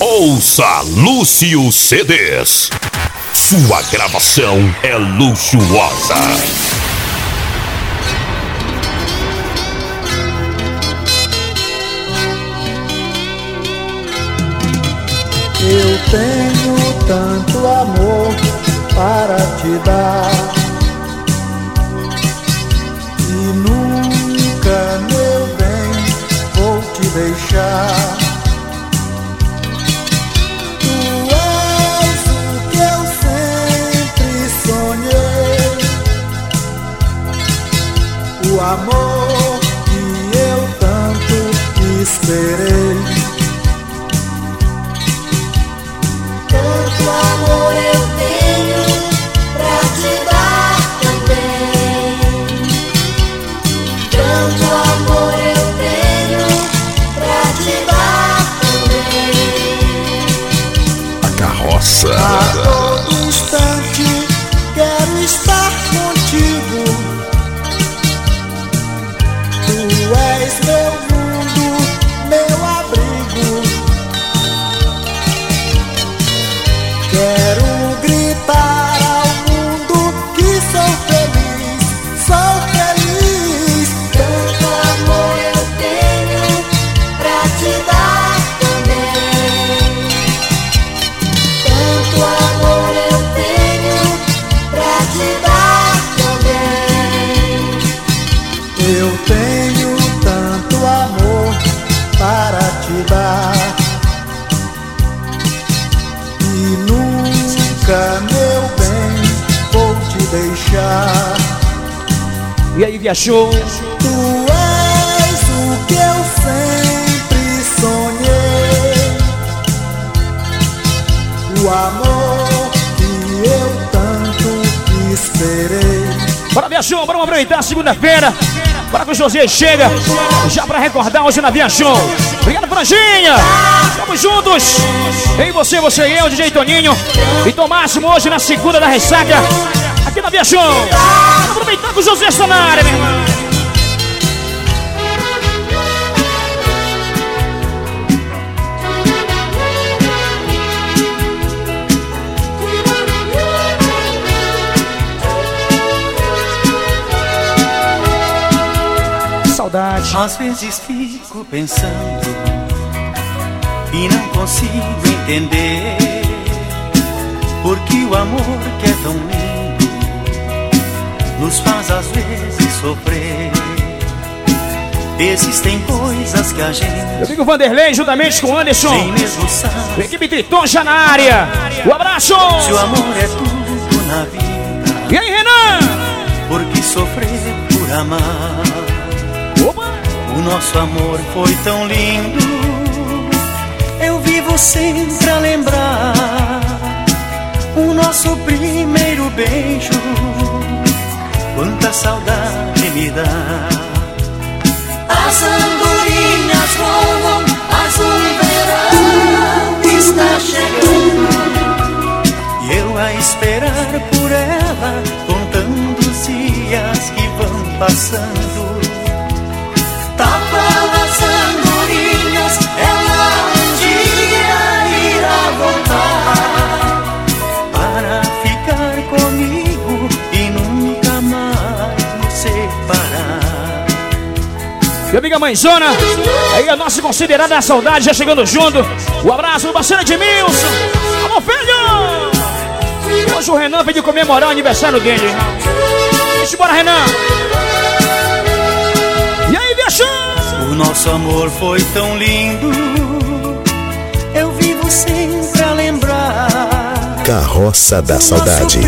Ouça Lúcio CDs. Sua gravação é luxuosa. Eu tenho tanto amor para te dar e nunca, meu bem, vou te deixar. Amor que eu tanto esperei. Deixar. E aí, viajou? Tu és o que eu sempre sonhei, o amor que eu tanto esperei. Bora, viajou, bora aproveitar a segunda-feira. Bora que o José chega. Já pra recordar hoje na Viajou. Obrigado, Franjinha. Estamos juntos. Em você, você e eu, DJ Toninho. E Tom Máximo hoje na segunda da ressaca. Aqui na Viajou. Bora aproveitar que o José está na área, meu irmão. Saudade. Às vezes fico pensando e não consigo entender porque o amor que é tão lindo nos faz às vezes sofrer. Existem coisas que a gente Meu amigo Vanderlei, juntamente com o Anderson. nem mesmo sabe. Equipe Triton já na área. Um abraço. Se o amor é tudo na vida, E aí, Renan? por que sofrer por amar? Opa. O nosso amor foi tão lindo. Eu vivo sempre a lembrar o nosso primeiro beijo. Quanta saudade me dá. As andorinhas voam, o verão está chegando. E eu a esperar por ela, contando os dias que vão passando. Tapa as Minha mãezona, aí a nossa considerada saudade já chegando junto. O abraço do parceiro Edmilson. Alô, filho! Hoje o Renan pediu comemorar o aniversário dele. Deixa embora, Renan. E aí, viajou? O nosso amor foi tão lindo, eu vivo sempre a lembrar. Carroça da Saudade.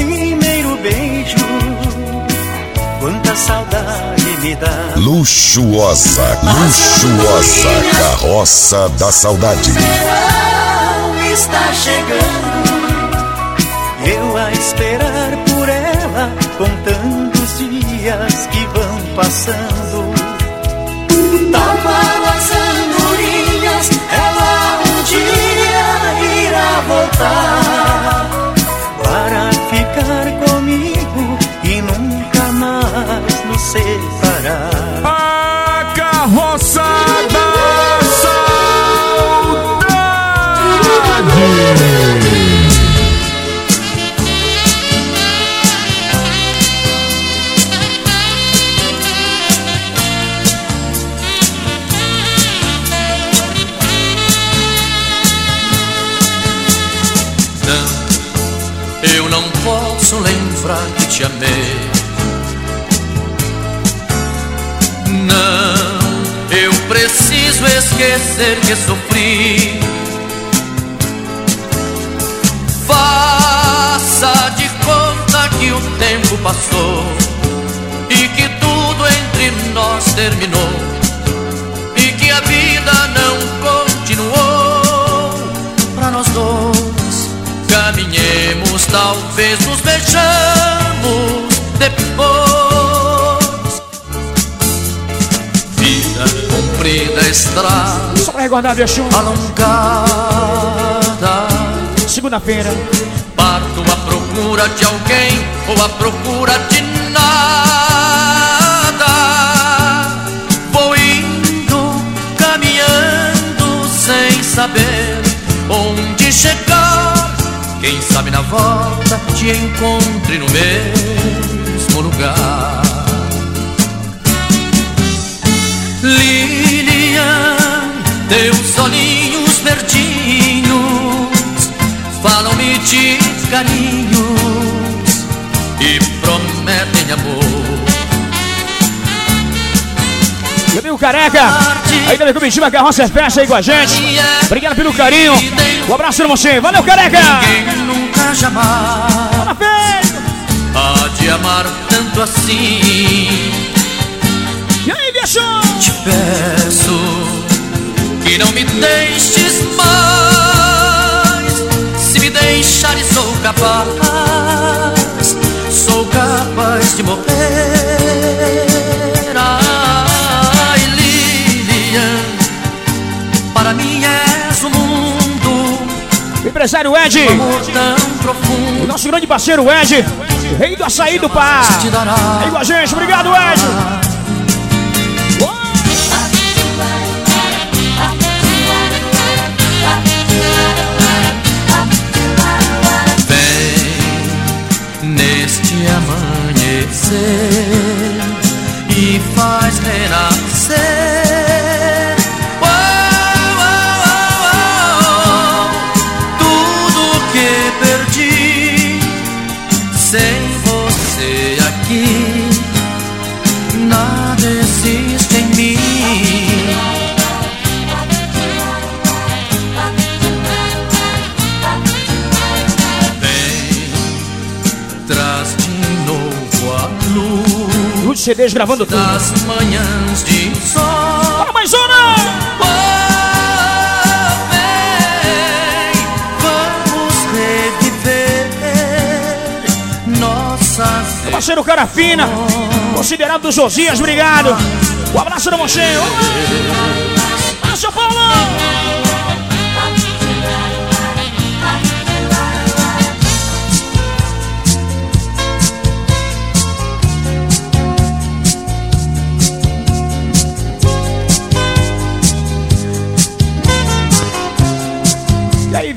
Luxuosa, luxuosa Carroça da Saudade. Verão está chegando. Eu a esperar por ela, contando os dias que vão passando. Tapa as andorinhas, ela um dia irá voltar. Esquecer que sofri. Faça de conta que o tempo passou e que tudo entre nós terminou e que a vida não continuou para nós dois. Caminhemos, talvez nos beijamos estrada Só pra recordar, Biachum. alongada. Segunda-feira. Parto à procura de alguém ou à procura de nada. Vou indo, caminhando sem saber onde chegar. Quem sabe na volta te encontre no mesmo lugar. Teus olhinhos verdinhos falam-me de carinhos e prometem amor. Meu amigo Careca. Aí também comitiva a Carroça Festa aí com a gente. Obrigado pelo carinho. Um abraço pra você. Valeu, Careca. Ninguém nunca jamais feito. há de amar tanto assim. E aí, Biachum? Te me deixes mais. Se me deixares, sou capaz, sou capaz de morrer. Ai, Lilian, para mim és o mundo, O empresário Ed. O nosso grande parceiro Ed. Rei do açaí do dará. Aí com a gente. Obrigado, Ed. Neste amanhecer e faz renascer CDs gravando tudo. das manhãs de sol. Fala mais uma. Oh, vem, vamos reviver nossas Parceiro Cara Fina. Considerado do Josias. Obrigado. Um abraço você. Ah, São Paulo.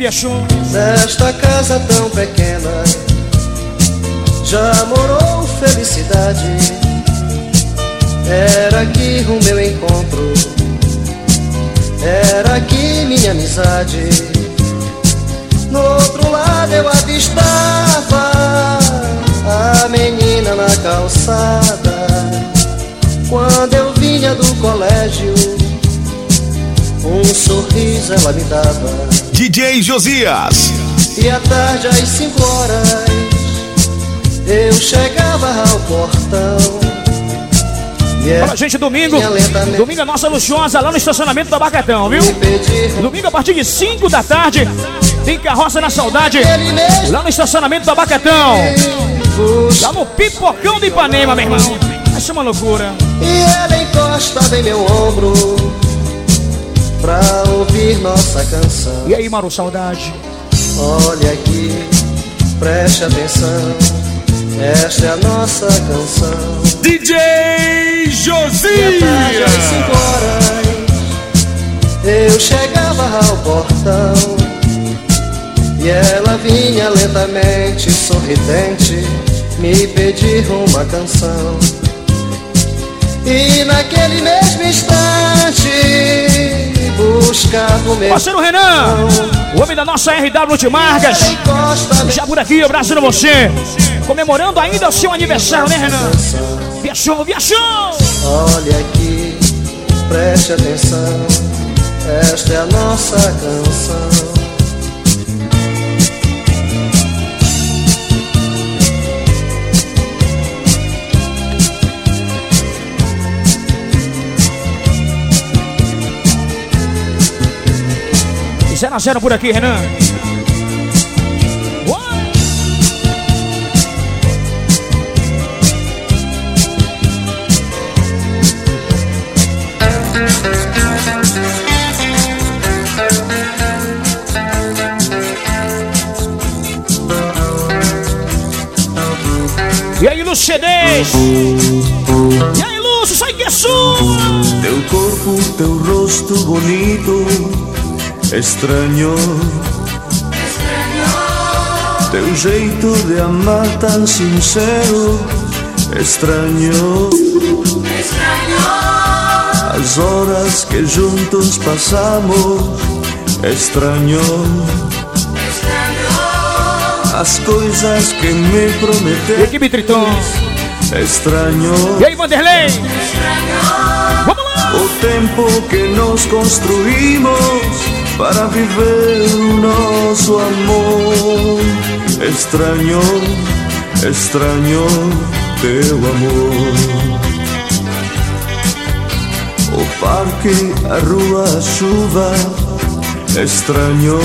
Nesta casa tão pequena já morou felicidade. Era aqui o meu encontro, era aqui minha amizade. No outro lado eu avistava a menina na calçada. Quando eu vinha do colégio, um sorriso ela me dava. DJ Josias. E à tarde às cinco horas eu chegava ao portão. E Fala, gente, domingo. Domingo é nossa luxuosa lá no estacionamento do Abacatão, viu? Domingo a partir de 5 da tarde. Tem carroça na saudade. Lá no estacionamento do Abacatão. Lá no Pipocão de Ipanema, meu irmão. Ser uma loucura. E ela encosta em meu ombro pra ouvir nossa canção. E aí, Maru, saudade? Olha aqui, preste atenção. Esta é a nossa canção. DJ E tarde às cinco horas eu chegava ao portão e ela vinha lentamente, sorridente, me pedir uma canção. E naquele mesmo instante buscava o meu Parceiro Renan, o homem da nossa RW. Ela encosta Já por aqui, abraço pra você. Comemorando ainda o seu aniversário, né, Renan? Viajou, viajou! Olha aqui, preste atenção. Esta é a nossa canção. 0 a 0 por aqui, Renan. E aí, Lúcio? E aí, Lúcio, sai que é sua! Teu corpo, teu rosto bonito, estranho. Teu jeito de amar tão sincero, estranho. As horas que juntos passamos, estranho. As coisas que me prometeste, Equipe Triton. estranho. E aí, Vanderlei? Vamos lá! O tempo que nos construímos para viver o nosso amor. Estranho, estranho teu amor. O parque, a rua, a chuva, estranho.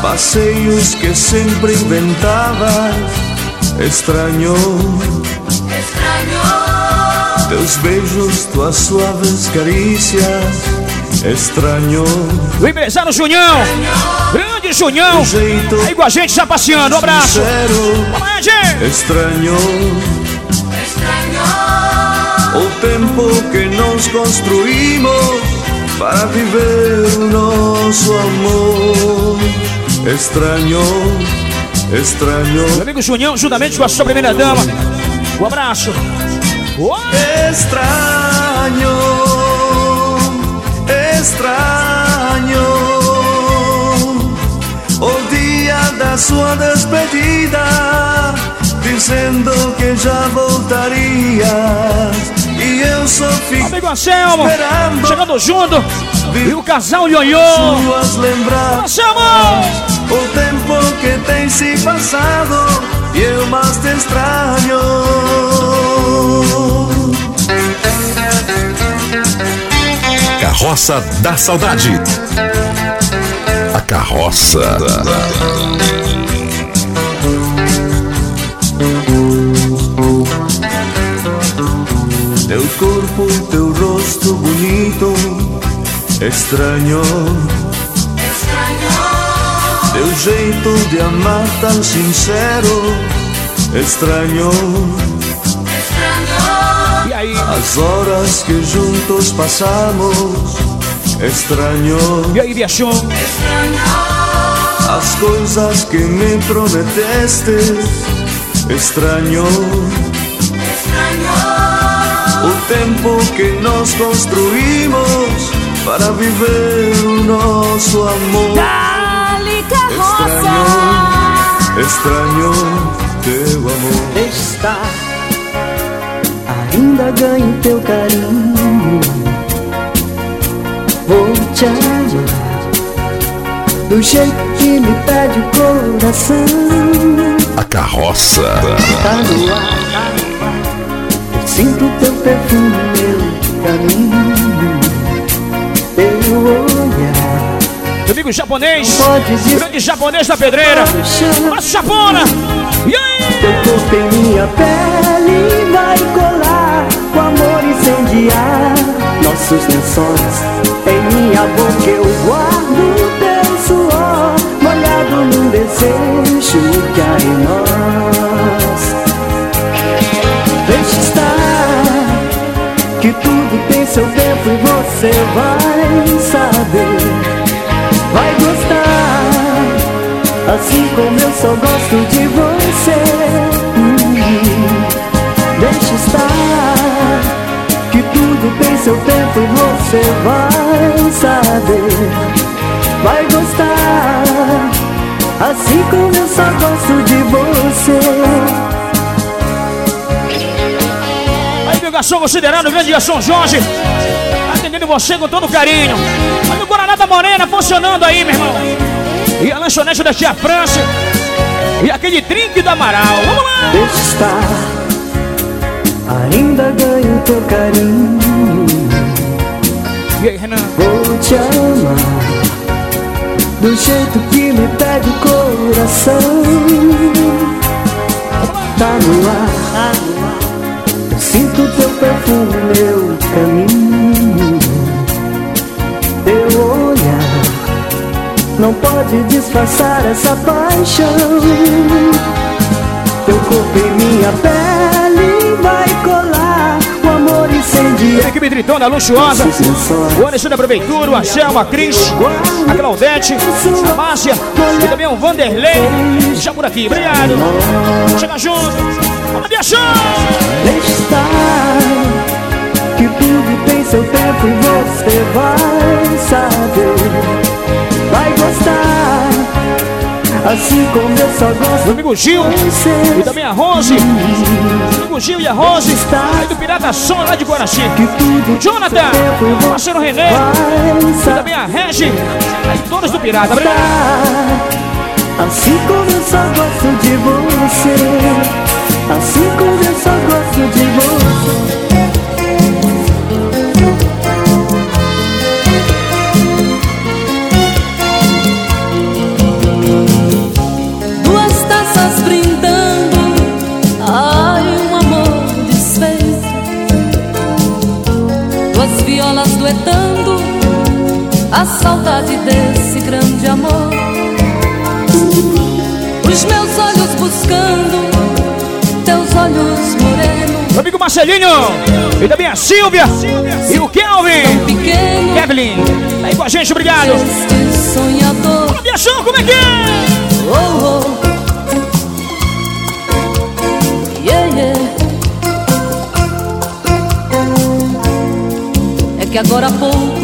Passeios que sempre inventavas, estranho. Teus beijos, tuas suaves carícias, estranho. O empresário Junião. Grande Junião. Jeito Aí com a gente já passeando. Um abraço. sincero, gente. estranho. O tempo que nos construímos para viver o nosso amor. Estranho, estranho, Meu amigo Junião, juntamente com a sua primeira dama. Um abraço. Extraño, extraño. O dia da sua despedida, dizendo que já voltarias. E eu só fiquei Amigo Anselmo. Chegando junto. E o casal Ionhô. suas lembranças. O tempo que tem se passado e eu mais te extraño. Carroça da Saudade. A carroça. Teu corpo, teu rosto bonito, estranho. Teu jeito de amar tão sincero, estranho. E aí? As horas que juntos passamos, estranho. E aí, Biachon? As coisas que me prometeste, estranho. O tempo que nós construímos para viver o nosso amor. Carroça. estranho teu amor. está Ainda ganho teu carinho Vou te amar Do jeito que me pede o coração A carroça. Tá no ar Eu sinto teu perfume, meu caminho Teu olhar Meu amigo japonês. Grande japonês da pedreira. no chão Mas Japona! E aí? Teu corpo em minha pele vai colar Com amor incendiar nossos lençóis. Em minha boca eu guardo teu suor Molhado num desejo que há em nós. Deixa estar Que tudo tem seu tempo e você vai saber. Vai gostar Assim como eu só gosto de você. Deixa estar Que tudo tem seu tempo e você vai saber Vai gostar Assim como eu só gosto de você Aí, meu garçom considerado grande garçom Jorge. Atendendo você com todo carinho. Olha o Guaraná da Morena funcionando aí, meu irmão. E a lanchonete da Tia França. E aquele drink do Amaral. Vamos lá! Deixa estar Ainda ganho teu carinho. E aí, Renan? Vou te amar Do jeito que me pede o coração. Tá no ar. Eu sinto teu perfume, meu caminho. Teu olhar Não pode disfarçar essa paixão. Teu corpo em minha pele vai Equipe Tritão da Luxuosa. O Anderson da Prefeitura, o Axel, a Cris, a Claudete, a Márcia e também o Vanderlei. Já por aqui, obrigado. Chega junto. Vamos de achar. Deixa Que tudo tem seu tempo e você vai saber Vai gostar Assim como eu só Meu gosto amigo Gil e também a Rose. Meu amigo Gil e a Rose. Aí do Pirata Som lá de tudo Jonathan, parceiro René. E também a Regi. Aí todos do Pirata, obrigado. Assim como eu só gosto de você Assim como eu só gosto de você a saudade desse grande amor. Os meus olhos buscando, teus olhos morenos, Meu amigo Marcelinho. E também a Silvia. E o Kelvin. pequeno, Kevin. Tá aí com a gente, obrigado. este sonhador. Como é que é? Oh, oh. É que agora há pouco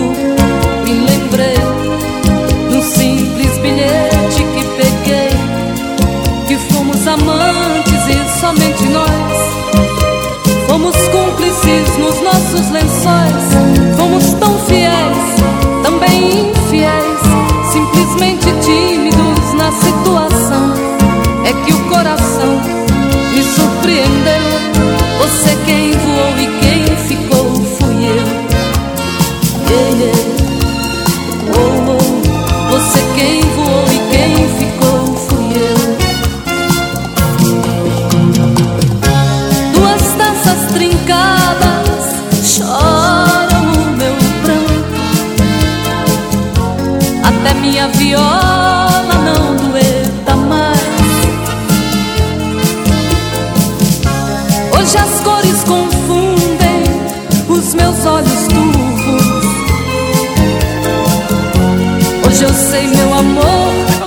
também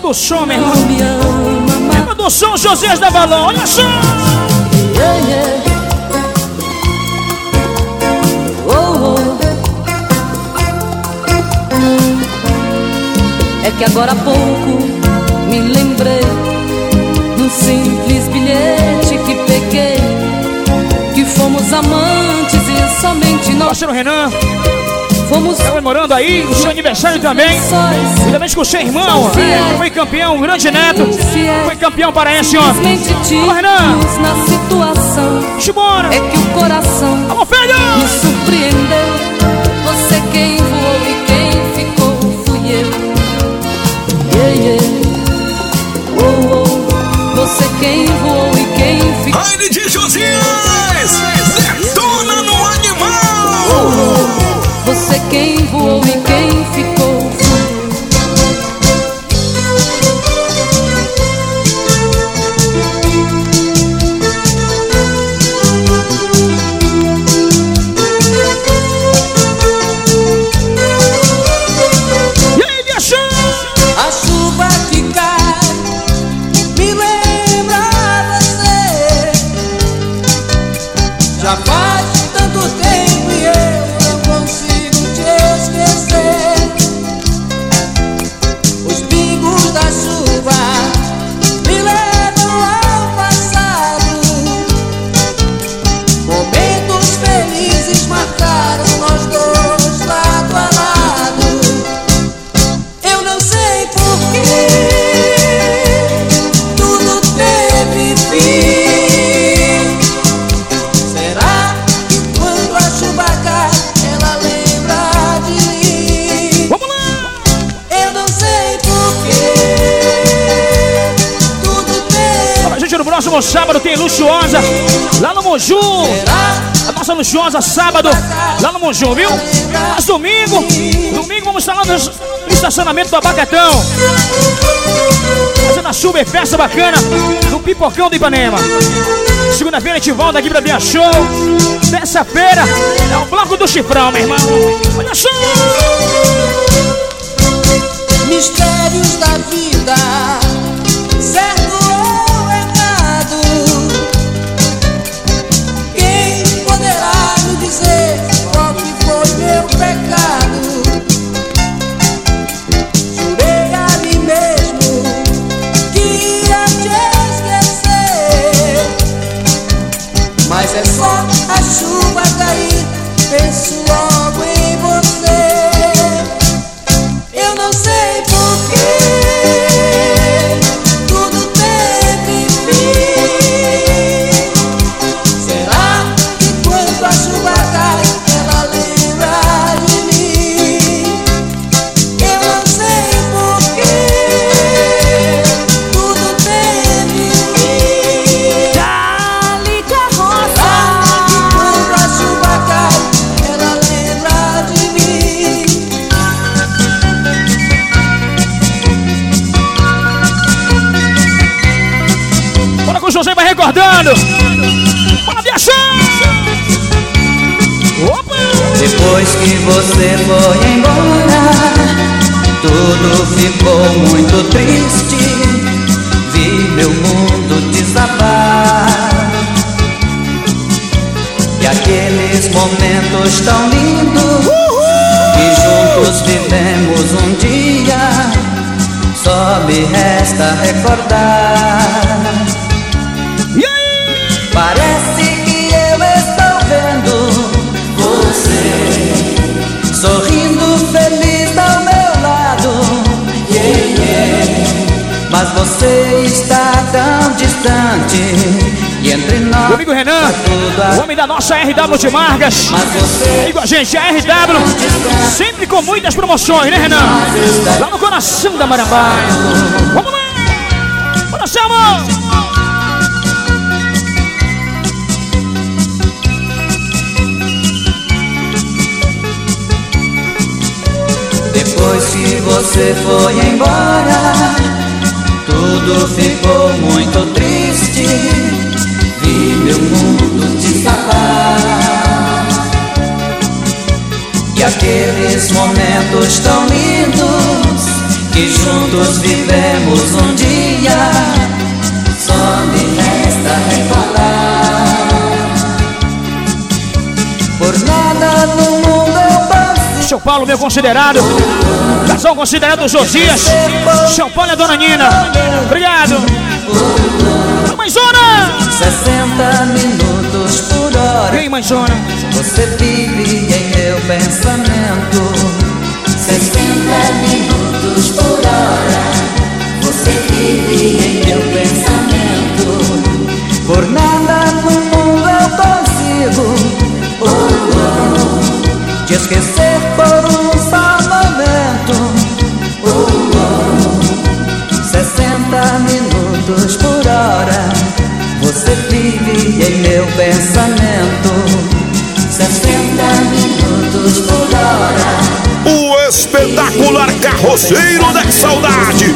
do som, meu irmão. Tema do som, José da Balão. Olha só. Yeah, yeah. Oh, oh. É que agora há pouco me lembrei num simples bilhete que peguei que fomos amantes e somente nós Parceiro Renan. Fomos Tá comemorando aí o seu aniversário também. sóis. Também com o seu irmão. é, foi campeão, o grande neto. Foi campeão paraense, ó. Simplesmente Alô, Renan. na situação Simbora. é que o coração Alô, filho. me surpreendeu. Você quem voou e quem ficou fui eu. Yeah, yeah. Oh, oh. Você quem voou e quem ficou. Baile de Josias! Detona Você quem voou e quem ficou A nossa Luxuosa sábado lá no Monju, viu? Mas domingo, domingo vamos estar lá no estacionamento do Abacatão. Fazendo a super festa bacana no Pipocão do Ipanema. Segunda-feira a gente volta aqui pra Bia Show. Terça-feira é o bloco do chifrão, meu irmão. Olha só! Mistérios da vida, certo Depois que você foi embora, tudo ficou muito triste. Vi meu mundo desabar. E aqueles momentos tão lindos que juntos vivemos um dia, só me resta recordar. Você está tão distante e entre nós. Meu amigo Renan, o homem da nossa RW de Margas. Com a gente, a RW, sempre com muitas promoções, né, Renan? Lá no coração da Marambaia. Vamos lá! Selma! Depois que você foi embora, tudo ficou muito triste. Vi meu mundo desabar. E aqueles momentos tão lindos que juntos vivemos um dia, Paulo, meu considerado. Casal considerado Josias. São Paulo é Dona Nina. Obrigado. A mãezona! 60 minutos por hora. E aí, mãezona? Você vive em meu pensamento. 60 minutos por hora. Você vive em meu pensamento. Por nada no mundo eu consigo. Oh, oh, te esquecer vive em meu pensamento. 60 minutos por hora. O espetacular carroceiro da saudade,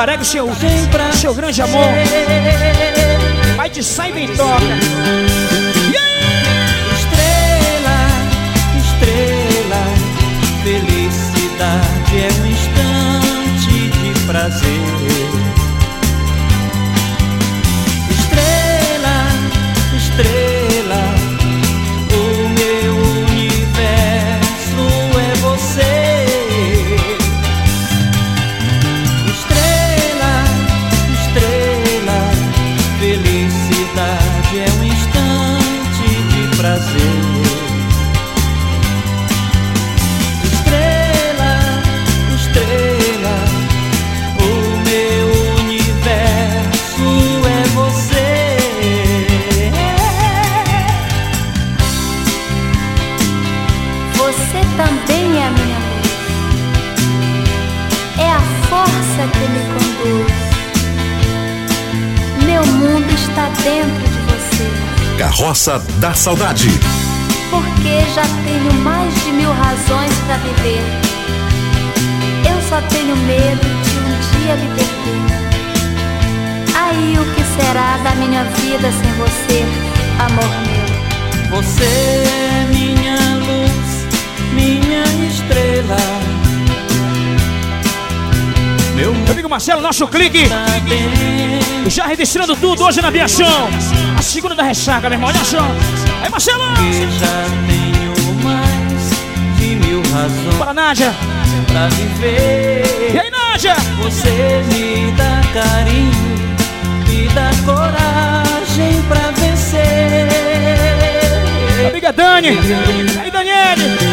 Parceiro careca, seu, seu grande amor. Vai de sai bem toca. Aí? Estrela, estrela, felicidade é um instante de prazer. Carroça da Saudade. porque já tenho mais de mil razões para viver. Eu só tenho medo de um dia lhe perder. Aí o que será da minha vida sem você, amor meu? Você é minha luz, minha estrela. Meu amigo Marcelo, nosso clique. Já registrando tudo hoje na Biachão. A segunda da ressaca, meu irmão. Olha só. Aí, Marcelo. que já tenho mais razões Bora, Nádia. pra viver. E aí, Nádia? Você me dá carinho, me dá coragem pra vencer. Amiga Dani. E aí, Daniele.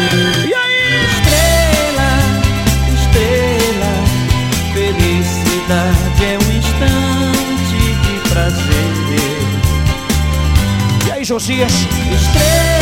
Felicidade é um instante de prazer. E aí, Josias? Estrela,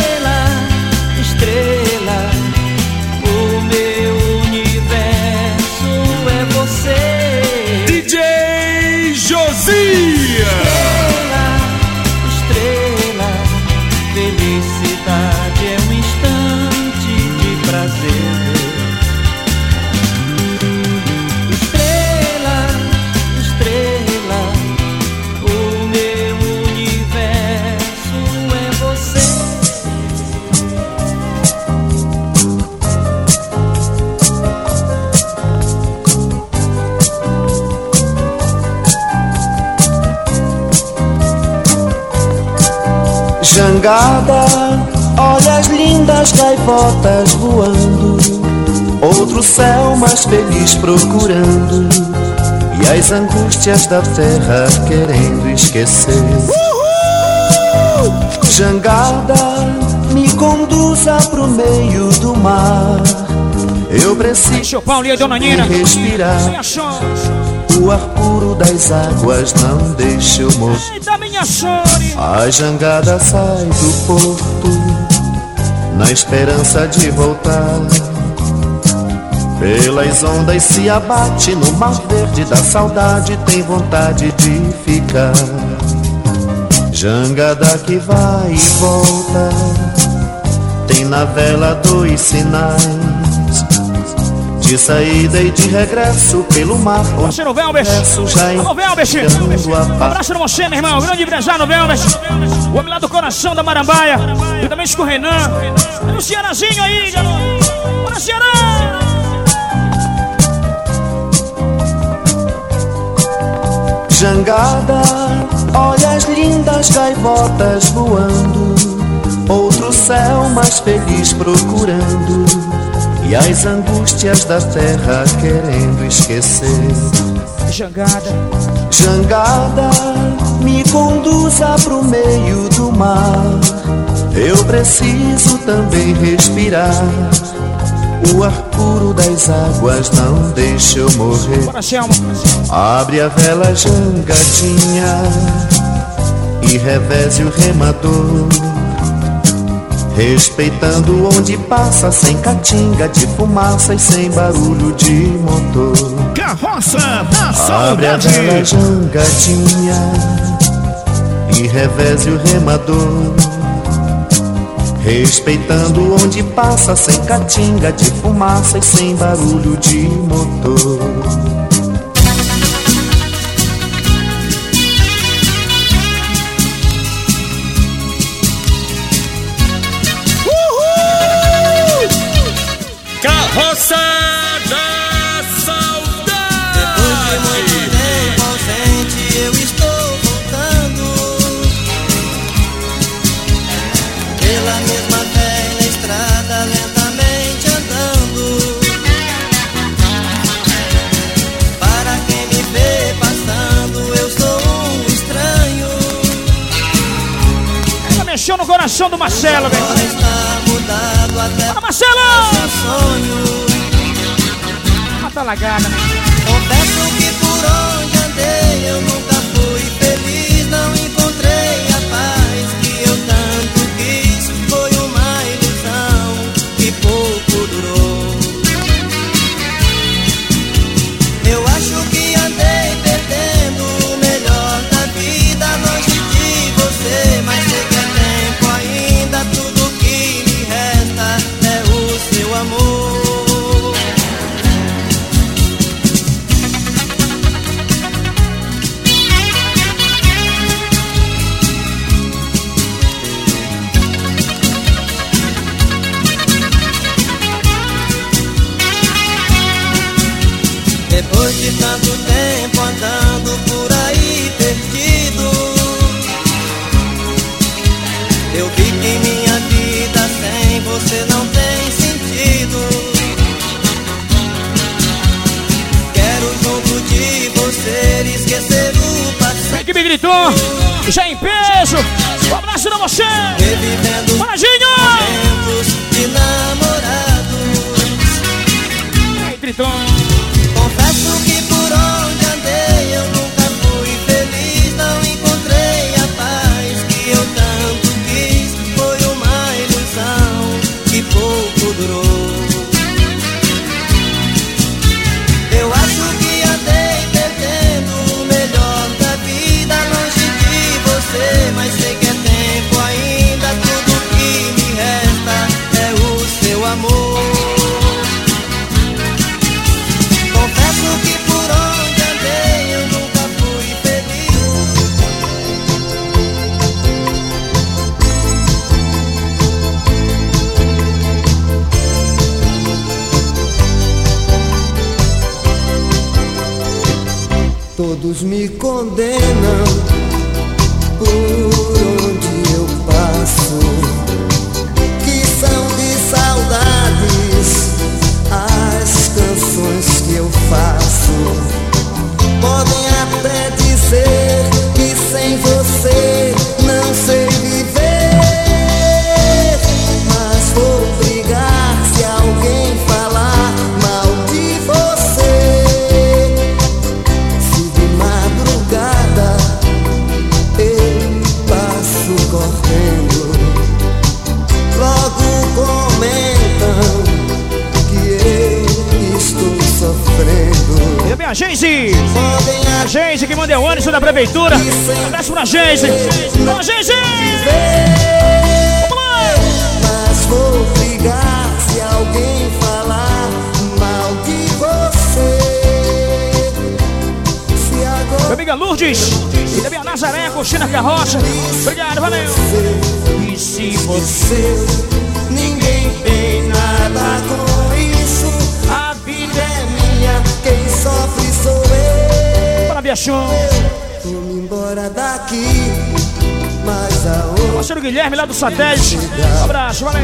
Jangada, olha as lindas gaivotas voando. Outro céu mais feliz procurando. E as angústias da terra querendo esquecer. Jangada, me conduza pro meio do mar. Eu preciso Paulo e a Dona Nina. respirar. O ar puro das águas não deixa eu morrer. Eita, minha chore. A jangada sai do porto na esperança de voltar. Pelas ondas se abate no mar verde da saudade, tem vontade de ficar. Jangada que vai e volta, tem na vela dois sinais. De saída e de regresso pelo mar, Parceiro Velbert. já Alô, paz. abraço pra você, meu irmão. Grande empresário, Velbert. O homem lá do coração da Marambaia. E também com o Renan. E o Cearazinho aí, garoto. Bora, Ceará. Jangada, olha as lindas gaivotas voando. Outro céu mais feliz procurando. E as angústias da terra querendo esquecer. Jangada. Jangada, me conduza pro meio do mar. Eu preciso também respirar. O ar puro das águas não deixa eu morrer. Abre a vela jangadinha e reveze o remador. Respeitando onde passa, sem catinga de fumaça e sem barulho de motor. Carroça da Abre a Saudade. vela jangadinha e reveze o remador. Respeitando onde passa, sem catinga de fumaça e sem barulho de motor. No coração do Marcelo, velho. Bora, Marcelo. Mata a lagada. Confesso que por onde andei eu nunca Aí, E se você. ninguém tem nada com isso. A vida é minha, quem sofre sou eu. Bora, Biachão. Vou-me embora daqui, mas aonde? Parceiro Guilherme lá do satélite. Um abraço, valeu.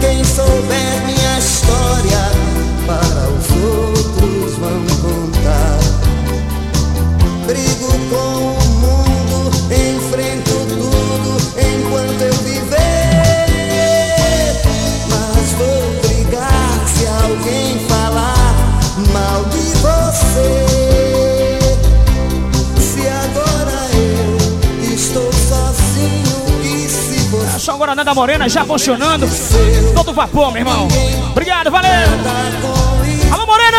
Quem souber minha história, para os outros vão Só agora da Morena já funcionando. Todo vapor, meu irmão. Obrigado, valeu. Alô, Morena!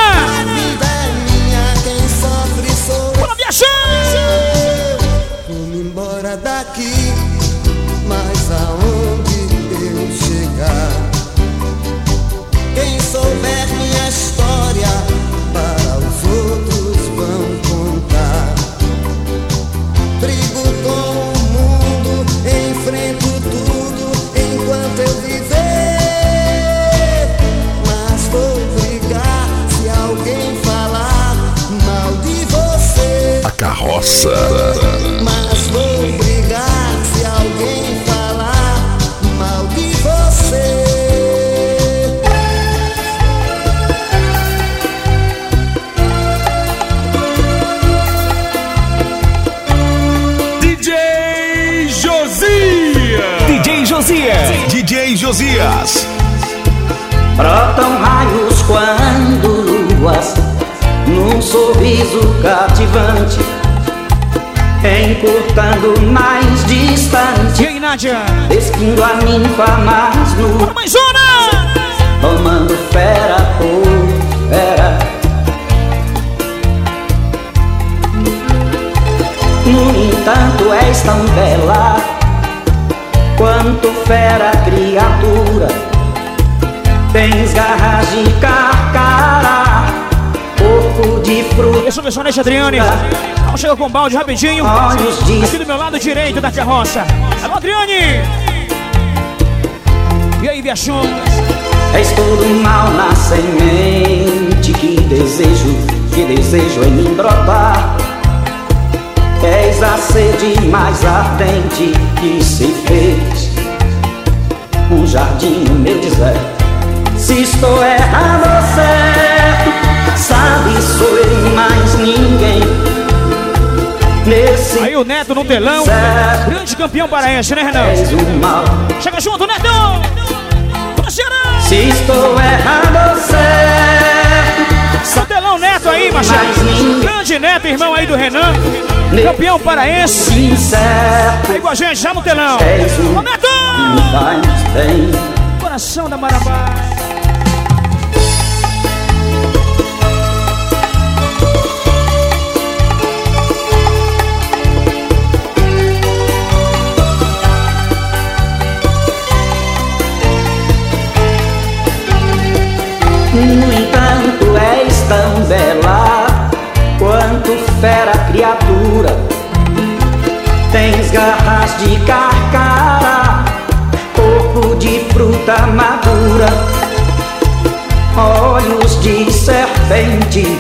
É Bora, eu. Vou-me embora daqui, mas aonde eu chegar? Quem souber minha história, A carroça. Mas vou brigar se alguém falar mal de você. DJ Josias. DJ Josias. DJ Josias. Brotam raios quando luas Num sorriso cativante Encurtando mais distante E aí, Nádia? Despindo a ninfa mais nu Bora! Tomando fera por fera No entanto és tão bela Quanto fera criatura Tens garras de carcara Corpo de fruta Eu sou o Adriane. Vamos chegar com o balde rapidinho. Aqui do meu lado direito da carroça. Alô, Adriane! E aí, Biachão? És todo mal na semente Que desejo, que desejo em mim brotar És a sede mais ardente que se fez Um jardim no meu deserto Se estou errado ou certo Sabe, sou eu mais ninguém Nesse o Neto no telão. Grande campeão paraense, né, Renan? Chega junto, Netão! Pra Ceará! Se estou errado certo, telão Neto aí, Machado. Grande Neto, irmão aí do Renan. Campeão paraense. incerto, Aí com a gente, já no telão. Ô, Neto! Coração da Marabá. No entanto, és tão bela quanto fera criatura. Tens garras de carcara, corpo de fruta madura, olhos de serpente.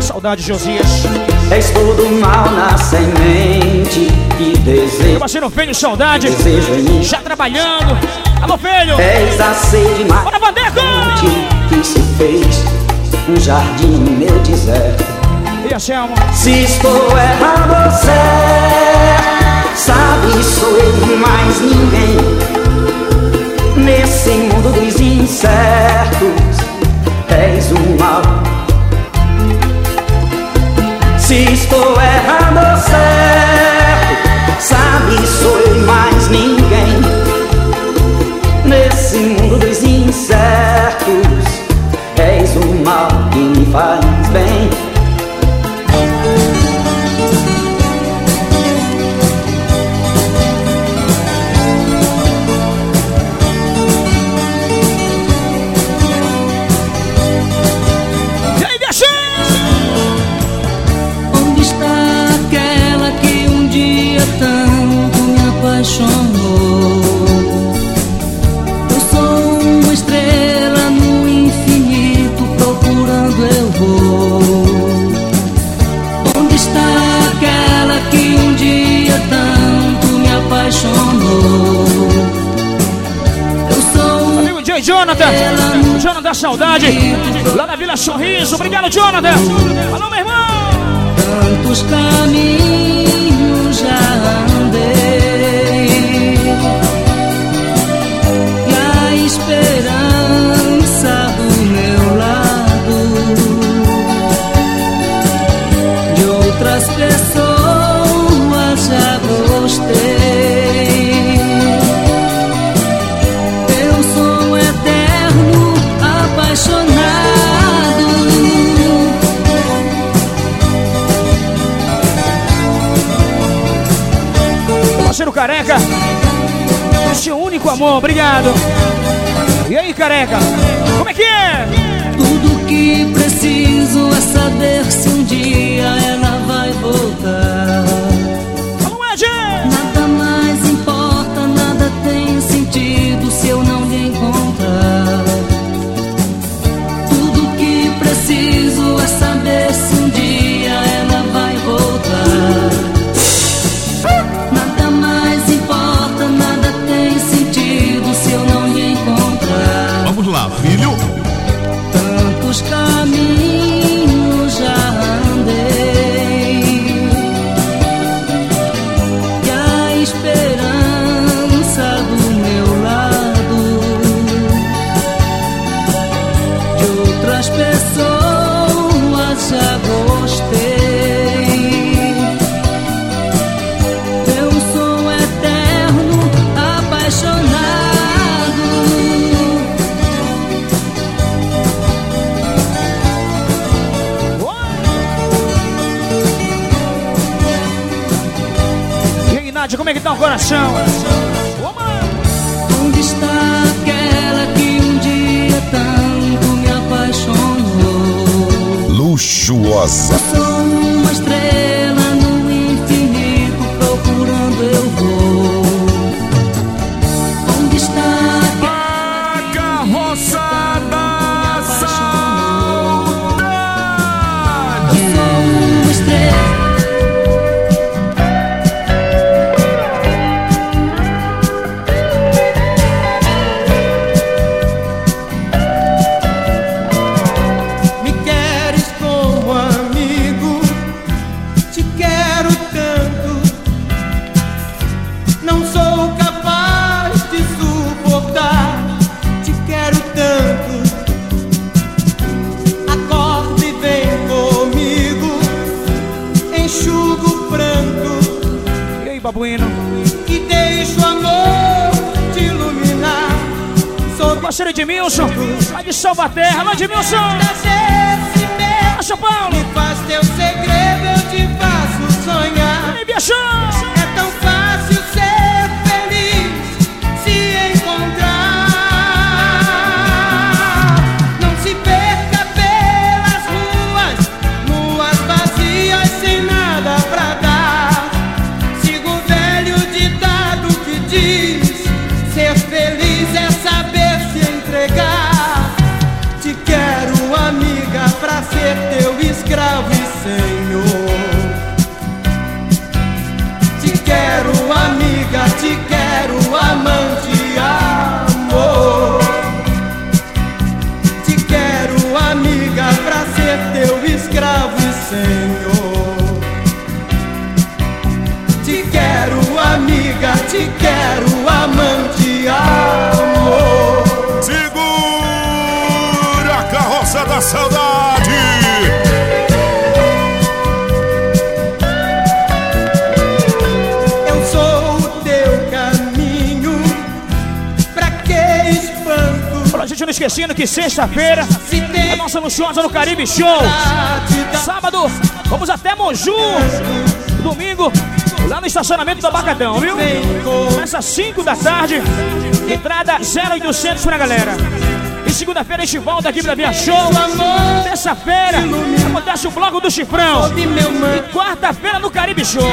Saudade, Josias. És todo mal na semente que Meu desejo, parceiro Fênio, saudade. desejo em mim. Já trabalhando. Alô, Fênio. És a sede Vandeco! que se fez um jardim no meu deserto. E a? Se estou errado certo, sabe, sou eu mais ninguém. Nesse mundo dos incertos, és um mal. Se estou errado certo, sabe, sou eu mais ninguém. Jonathan. Jonathan, saudade. Lá na Vila Sorriso. Obrigado, Jonathan. Alô, meu irmão. Tantos caminhos já amor. Obrigado. E aí, Careca? Como é que é? Tudo que preciso é saber se um dia ela vai voltar. Coração? Onde está aquela que um dia tanto me apaixonou? Luxuosa. Sou uma estrela no infinito, procurando eu vou. Onde está A carroçada que sou uma estrela? Edmilson! Gente não esquecendo que sexta-feira Se tem é nossa luxuosa no Caribe Show. Sábado, vamos até Moju. Domingo, lá no estacionamento do Abacadão, viu? Começa às 5 da tarde. Entrada 0800 pra galera. E segunda-feira a gente volta aqui pra Via Show. Terça-feira acontece o bloco do Chifrão. E quarta-feira no Caribe Show.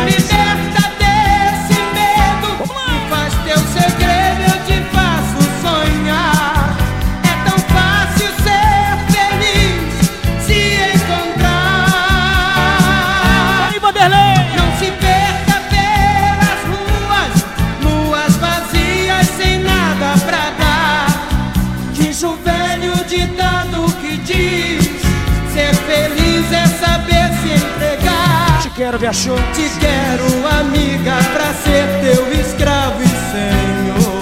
Quero, Via Show. Te quero, amiga, pra ser teu escravo e senhor.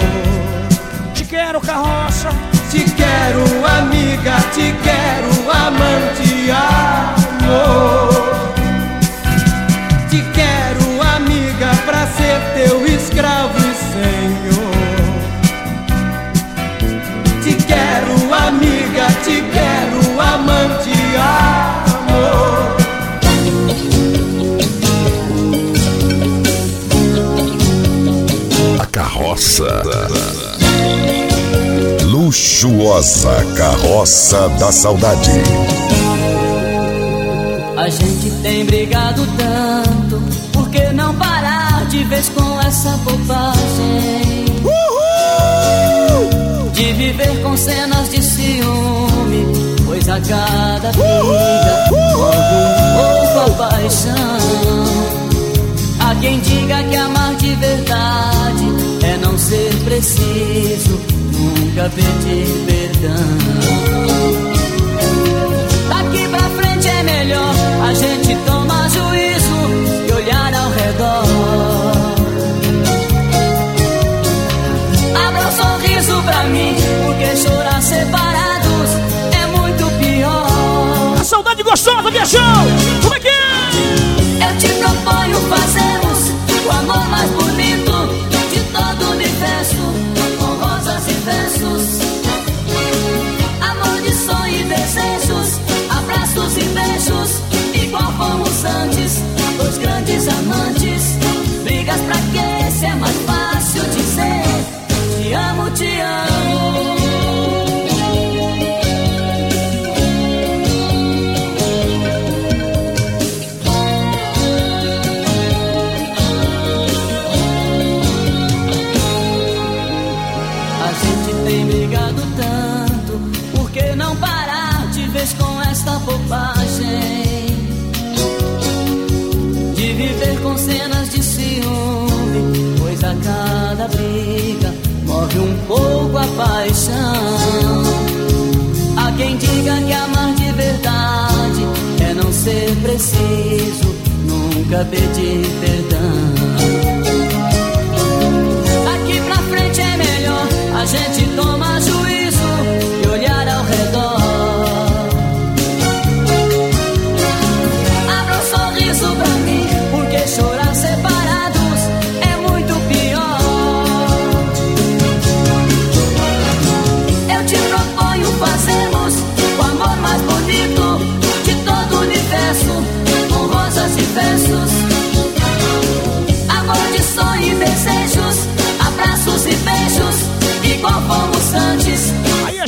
Te quero, carroça. Te quero, amiga, te quero, amante, amor. Carroça. Luxuosa carroça da saudade. A gente tem brigado tanto, por que não parar de vez com essa bobagem? De viver com cenas de ciúme, pois a cada briga morre um pouco a paixão. Há quem diga que amar de verdade é não ser preciso, nunca pedir perdão. Daqui pra frente é melhor a gente tomar juízo e olhar ao redor. Abra um sorriso pra mim, porque chorar separados é muito pior. A saudade gostosa, Via Show. Como é que é? Eu te proponho fazermos o amor mais bonito de todo o universo, com rosas e versos. Amor de sonho e desejos, abraços e beijos, igual fomos antes, De viver com cenas de ciúme, pois a cada briga morre um pouco a paixão. Há quem diga que amar de verdade é não ser preciso, nunca pedir perdão. Daqui pra frente é melhor a gente tomar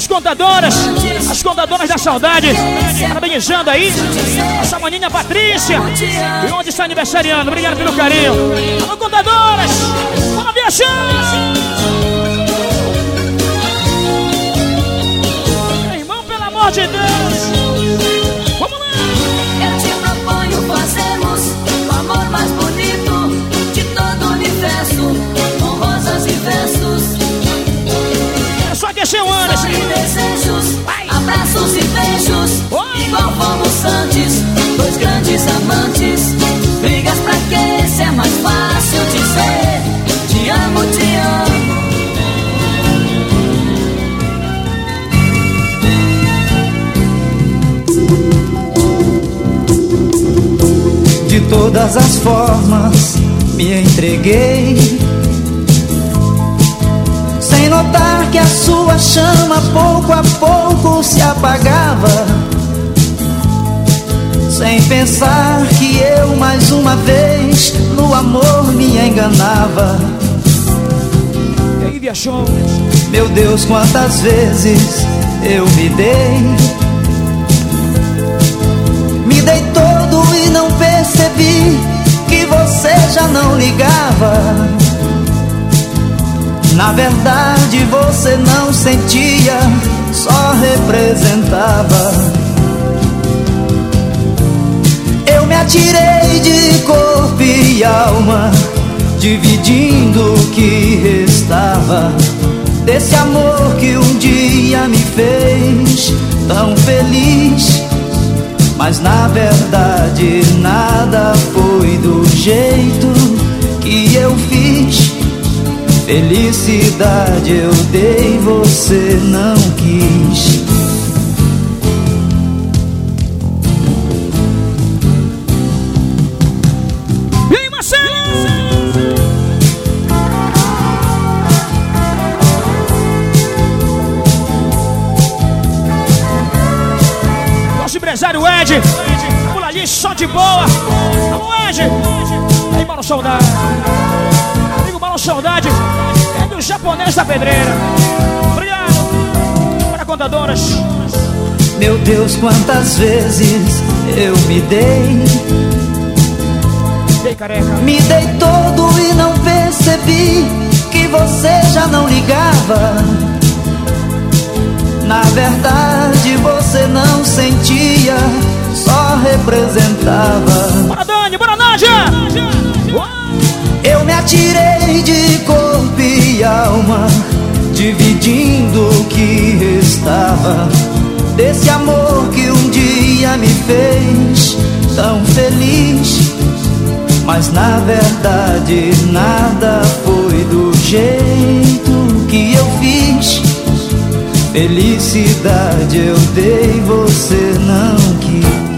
as contadoras, as contadoras da saudade, parabenizando aí, essa maninha Patrícia, e onde está aniversariando, obrigado pelo carinho. Alô, contadoras, bora viajar! Irmão, pelo amor de Deus, abraços e beijos, igual fomos antes, dois grandes amantes. Brigas pra quê? Se é mais fácil dizer: Te amo, te amo. De todas as formas me entreguei notar que a sua chama pouco a pouco se apagava. Sem pensar que eu mais uma vez no amor me enganava. E? Meu Deus, quantas vezes eu me dei. Me dei todo e não percebi que você já não ligava Na verdade você não sentia, só representava. Eu me atirei de corpo e alma Dividindo o que restava Desse amor que um dia me fez tão feliz. Mas na verdade nada foi do jeito que eu fiz Felicidade eu dei, você não quis empresário Ed, ali só de boa. Vamos, Ed. Aí, Balão Saudade. Amigo Balão Saudade, japonês da pedreira. Obrigado. Para contadoras. Meu Deus, quantas vezes eu me dei aí, careca. Me dei todo e não percebi que você já não ligava. Na verdade você não sentia, só representava. Bora, Dani. Bora, Nádia. Me atirei de corpo e alma, dividindo o que restava. Desse amor que um dia me fez tão feliz. Mas na verdade nada foi do jeito que eu fiz. Felicidade eu dei, você não quis.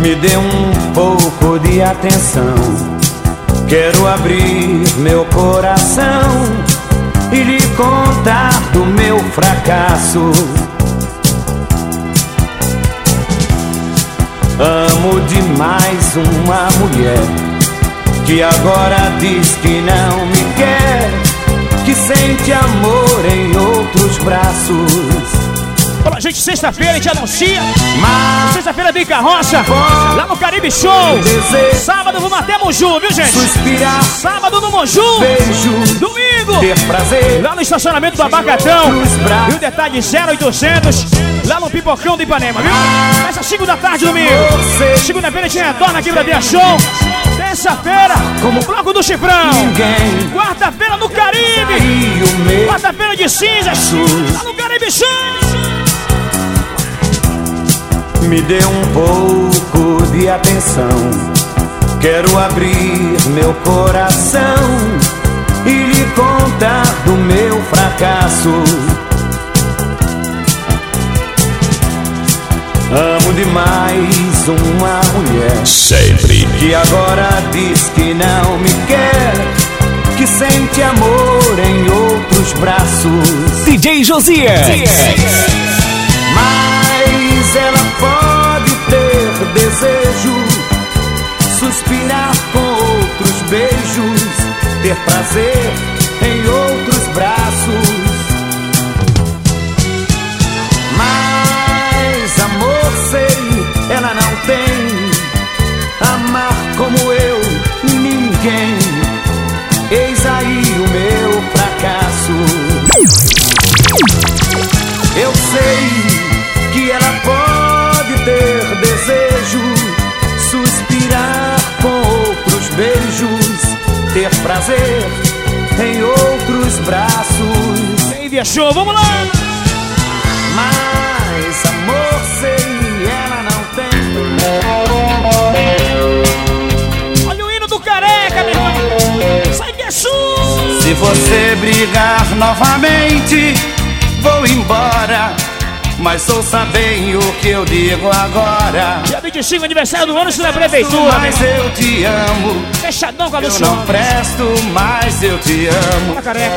Me dê um pouco de atenção. Quero abrir meu coração e lhe contar do meu fracasso. Amo demais uma mulher que agora diz que não me quer, que sente amor em outros braços. Olha, gente, sexta-feira a gente anuncia. Sexta-feira tem carroça lá no Caribe Show. Sábado vamos até Monju, viu, gente? Sábado no Monju. beijo, Domingo, lá no estacionamento do Abacatão. E o detalhe 0800, lá no Pipocão do Ipanema, viu? Essa segunda tarde, domingo. Segunda-feira a gente retorna aqui pra Dia Show. Terça-feira, como Bloco do Chifrão. Quarta-feira no Caribe. Quarta-feira de cinzas, lá no Caribe Show. Me dê um pouco de atenção. Quero abrir meu coração e lhe contar do meu fracasso. Amo demais uma mulher Sempre. que agora diz que não me quer, que sente amor em outros braços. DJ Josias. Mas ela pode ter desejo, suspirar com outros beijos, ter prazer em outros ter prazer em outros braços. Quem viajou? Vamos lá! Mas amor sei, ela não tem. Olha o hino do careca, meu irmão. Sai que é. Se você brigar novamente, vou embora. Mas ouça bem o que eu digo agora. Dia 25, aniversário do ano da prefeitura. Mas eu te amo. Fechadão com a Eu Luciana. não presto, mas eu te amo. Tá careca.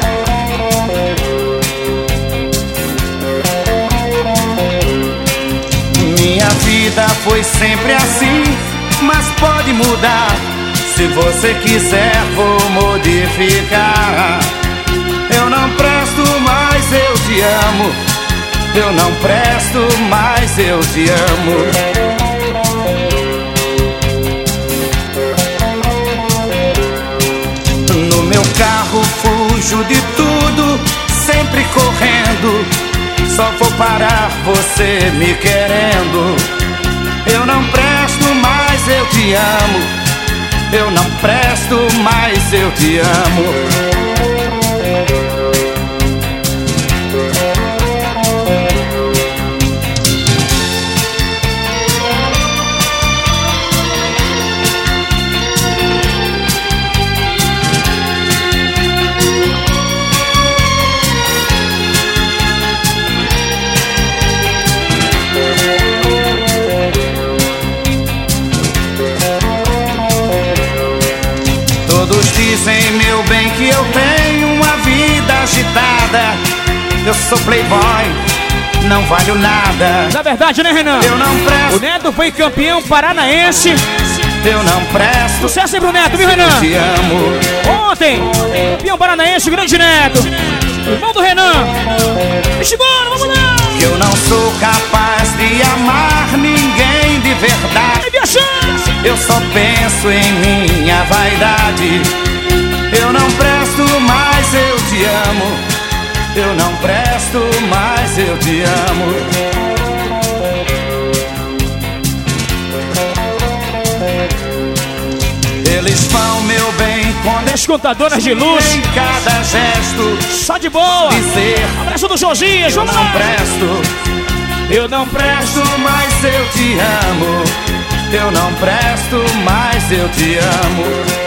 Minha vida foi sempre assim, mas pode mudar. Se você quiser, vou modificar. Eu não presto, mas eu te amo. Eu não presto, mas eu te amo. No meu carro fujo de tudo, sempre correndo. Só vou parar você me querendo. Eu não presto, mas eu te amo. Eu não presto, mas eu te amo. Dizem, meu bem, que eu tenho uma vida agitada. Eu sou playboy, não valho nada. Na verdade, né, Renan? Eu não O presto, Neto foi campeão paranaense. eu não presto. Sucesso aí pro Neto, viu, Renan? Te amo. Ontem, campeão paranaense, o grande Neto. Irmão do Renan. Chegou, vamos lá. Eu não sou capaz de amar ninguém de verdade. Eu só penso em minha vaidade. Eu não presto, mas eu te amo. Eu não presto, mas eu te amo. Eles vão, meu bem, quando As contadoras de luz. em cada gesto Só de boa. dizer Abraço do Josias, eu vamos não presto. Eu não presto, mas eu te amo. Eu não presto, mas eu te amo.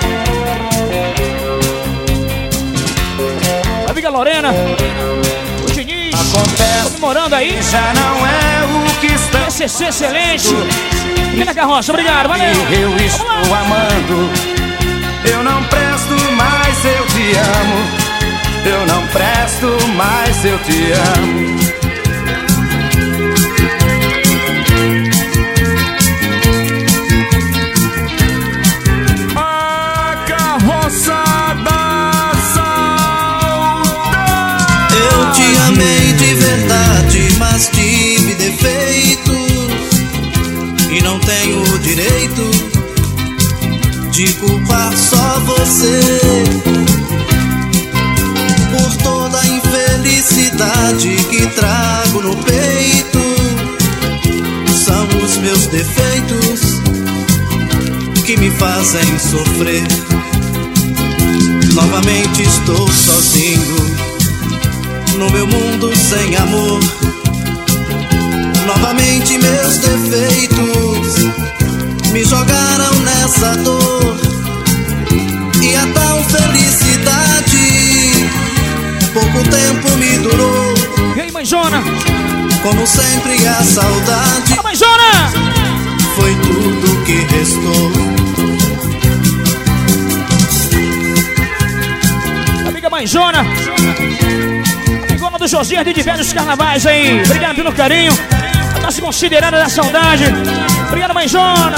Lorena. O Diniz. Acontece, Comemorando aí. já não é o que está. SCC Excelente. Vem na carroça, obrigado, valeu. Eu estou amando. Eu não presto, mas eu te amo. Eu não presto, mas eu te amo. De verdade, mas tive defeitos e não tenho o direito de culpar só você por toda a infelicidade que trago no peito. São os meus defeitos que me fazem sofrer. Novamente estou sozinho no meu mundo sem amor. Novamente meus defeitos me jogaram nessa dor. E a tal felicidade pouco tempo me durou. E aí, mãezona? Como sempre a saudade Fala! Foi tudo que restou. Amiga mãezona. Amigona do Josias de diversos carnavais aí. Obrigado pelo carinho. Tá se considerando da saudade. Obrigado, mãezona.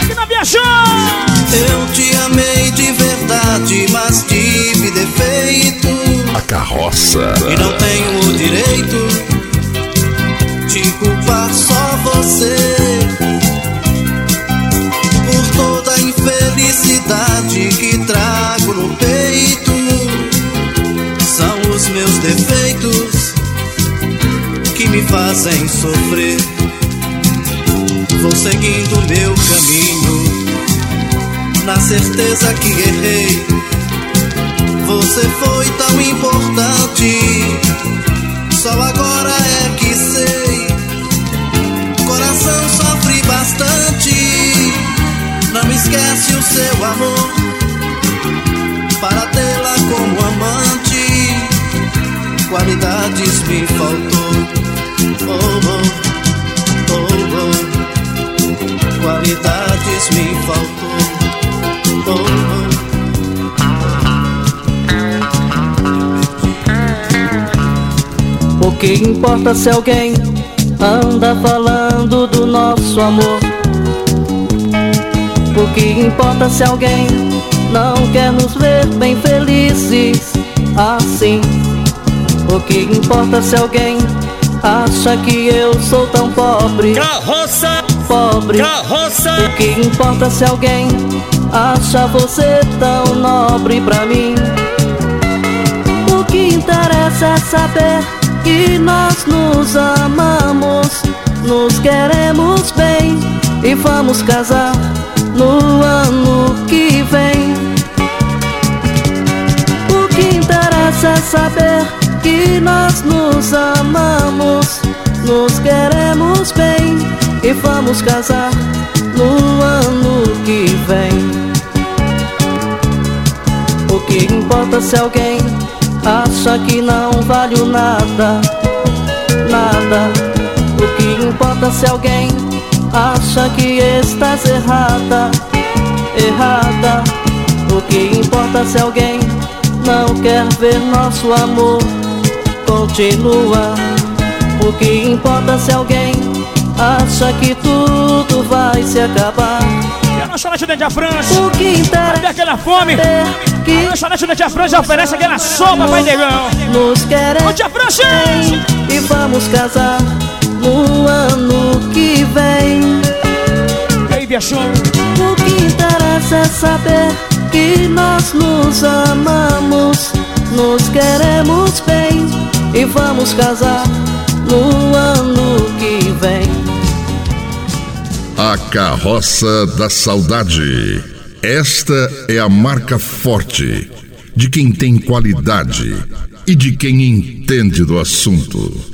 Aqui na Viajão. Eu te amei de verdade, mas tive defeito. A carroça. E não tenho o direito de culpar só você por toda a infelicidade que trago no peito. Defeitos que me fazem sofrer. Vou seguindo meu caminho, na certeza que errei. Você foi tão importante, só agora é que sei. Coração sofre bastante, não esquece o seu amor. Para tê-la como amante, qualidades me faltou. Oh, oh, oh, oh. Qualidades me faltou. Oh, oh. O que importa se alguém anda falando do nosso amor? O que importa se alguém não quer nos ver bem felizes assim? O que importa se alguém acha que eu sou tão pobre? Carroça, Pobre. carroça. O que importa se alguém acha você tão nobre pra mim? O que interessa é saber que nós nos amamos, nos queremos bem e vamos casar no ano que vem. O que interessa é saber que nós nos amamos, nos queremos bem e vamos casar no ano que vem. O que importa se alguém acha que não vale nada, nada. O que importa se alguém acha que estás errada, errada. O que importa se alguém não quer ver nosso amor continua. O que importa se alguém acha que tudo vai se acabar. E a lanchonete a França. O que Até interessa aquela fome. é A que lanchonete a França oferece aquela sopa, pai negão. nos queremos Dente a França. e vamos casar no ano que vem. E aí. O que interessa é saber que nós nos amamos, nos queremos bem e vamos casar no ano que vem. A carroça da saudade. Esta é a marca forte de quem tem qualidade e de quem entende do assunto.